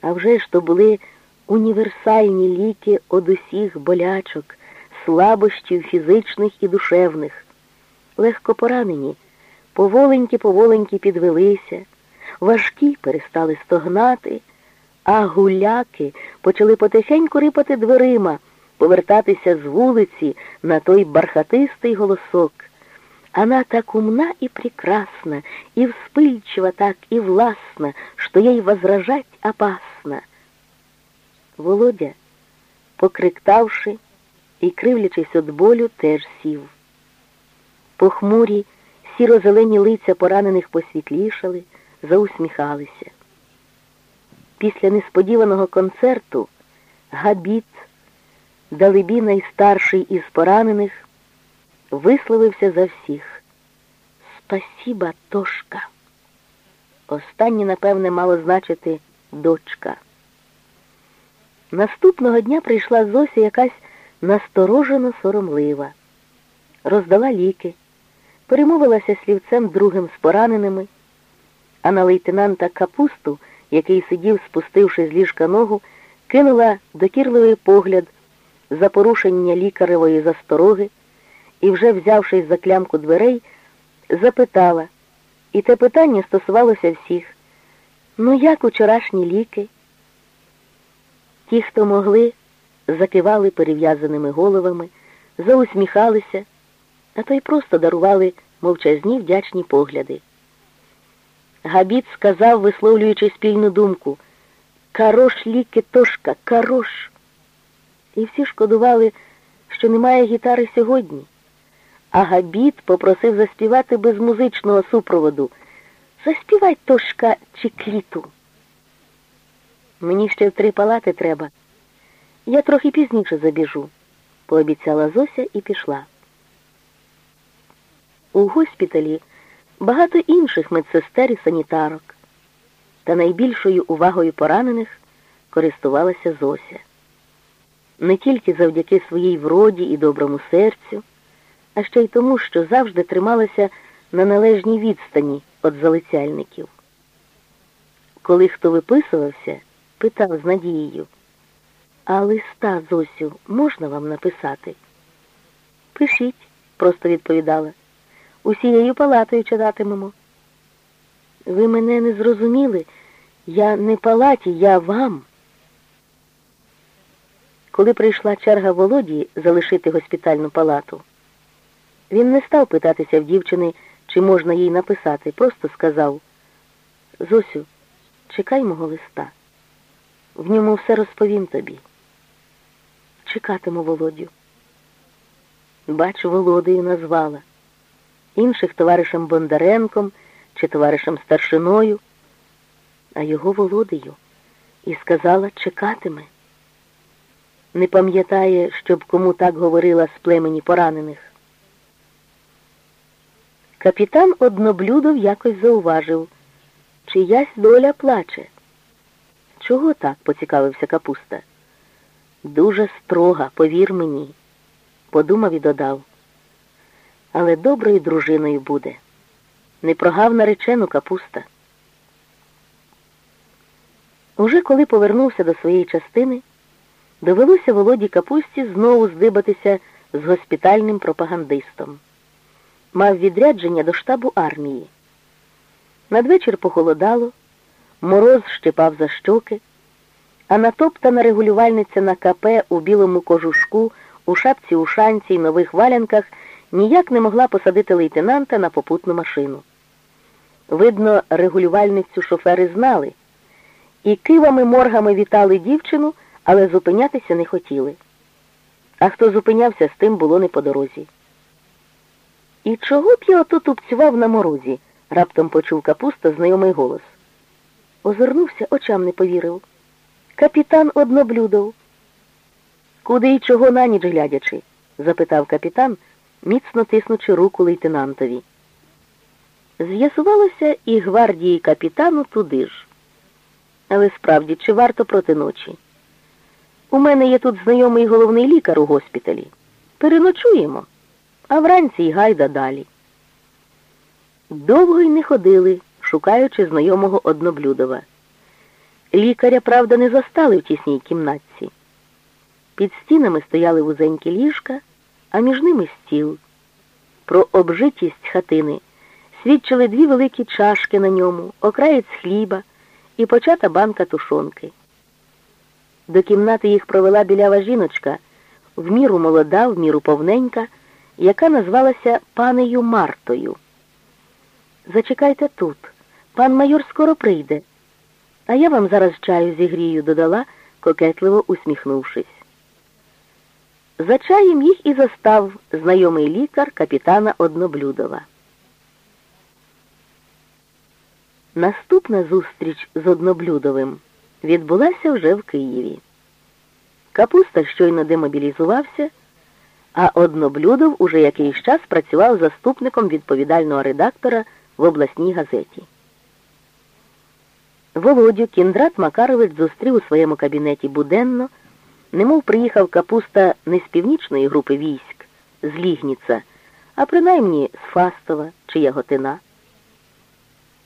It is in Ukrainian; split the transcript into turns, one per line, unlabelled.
А вже ж то були універсальні ліки од усіх болячок, слабощів фізичних і душевних. Легко поранені, поволеньки-поволеньки підвелися, важкі перестали стогнати, а гуляки почали потихеньку рипати дверима, повертатися з вулиці на той бархатистий голосок. Она так умна и прекрасна, и вспыльчива так, и властна, что ей возражать опасно. Володя, покриктавши і кривлячись від болю, теж сів. Похмурі, сіро-зелені лиця поранених посвітлішали, заусміхалися. Після несподіваного концерту Габіт, далебі найстарший із поранених, висловився за всіх. Спасіба, Тошка. Останнє, напевне, мало значити дочка. Наступного дня прийшла Зося якась насторожено соромлива, роздала ліки, перемовилася слівцем другим з пораненими, а на лейтенанта капусту, який сидів, спустивши з ліжка ногу, кинула докірливий погляд за порушення лікаревої застороги і, вже взявшись за клямку дверей, запитала, і те питання стосувалося всіх. Ну, як учорашні ліки? Ті, хто могли, закивали перев'язаними головами, заусміхалися, а то й просто дарували мовчазні вдячні погляди. Габіт сказав, висловлюючи спільну думку, Карош ліки тошка, карош. І всі шкодували, що немає гітари сьогодні. А Габіт попросив заспівати без музичного супроводу. Заспівай тошка чи кліту. Мені ще в три палати треба. Я трохи пізніше забіжу, пообіцяла Зося і пішла. У госпіталі багато інших медсестер і санітарок, та найбільшою увагою поранених користувалася Зося. Не тільки завдяки своїй вроді і доброму серцю, а ще й тому, що завжди трималася на належній відстані від залицяльників. Коли хто виписувався, питав з надією, а листа, Зосю, можна вам написати? Пишіть, просто відповідала. Усією палатою читатимемо. Ви мене не зрозуміли. Я не палаті, я вам. Коли прийшла черга Володі залишити госпітальну палату, він не став питатися в дівчини, чи можна їй написати, просто сказав Зосю, чекай мого листа. В ньому все розповім тобі. Чекатиму Володю. Бач, Володею назвала. Інших товаришем Бондаренком чи товаришем старшиною, а його Володею і сказала чекатиме. Не пам'ятає, щоб кому так говорила з племені поранених. Капітан Одноблюдов якось зауважив, чиясь доля плаче. Чого так? поцікавився капуста. Дуже строга, повір мені, подумав і додав. Але доброю дружиною буде. Не прогав наречену капуста. Уже коли повернувся до своєї частини, довелося Володі Капусті знову здибатися з госпітальним пропагандистом. Мав відрядження до штабу армії. Надвечір похолодало, мороз щепав за щоки, а натоптана регулювальниця на КП у білому кожушку, у шапці ушанці й нових валянках ніяк не могла посадити лейтенанта на попутну машину. Видно, регулювальницю шофери знали, і кивами моргами вітали дівчину, але зупинятися не хотіли. А хто зупинявся, з тим було не по дорозі. І чого б я ото тупцював на морозі? раптом почув капуста знайомий голос. Озирнувся, очам не повірив. Капітан одноблюдов. Куди й чого на ніч глядячи? запитав капітан, міцно тиснучи руку лейтенантові. З'ясувалося і гвардії капітану туди ж. Але справді, чи варто проти ночі? У мене є тут знайомий головний лікар у госпіталі. Переночуємо, а вранці й гайда далі. Довго й не ходили, шукаючи знайомого одноблюдова. Лікаря, правда, не застали в тісній кімнатці. Під стінами стояли вузенькі ліжка, а між ними стіл. Про обжитість хатини свідчили дві великі чашки на ньому, окраєць хліба і почата банка тушонки. До кімнати їх провела білява жіночка, в міру молода, в міру повненька, яка назвалася панею Мартою. Зачекайте тут, пан майор скоро прийде, а я вам зараз чаю зігрію, додала, кокетливо усміхнувшись. За чаєм їх і застав знайомий лікар капітана Одноблюдова. Наступна зустріч з Одноблюдовим відбулася вже в Києві. Капуста щойно демобілізувався, а Одноблюдов уже якийсь час працював заступником відповідального редактора в обласній газеті. Володю Кіндрат Макарович зустрів у своєму кабінеті буденно, немов приїхав капуста не з північної групи військ, з Лігніца, а принаймні з Фастова чи Яготина.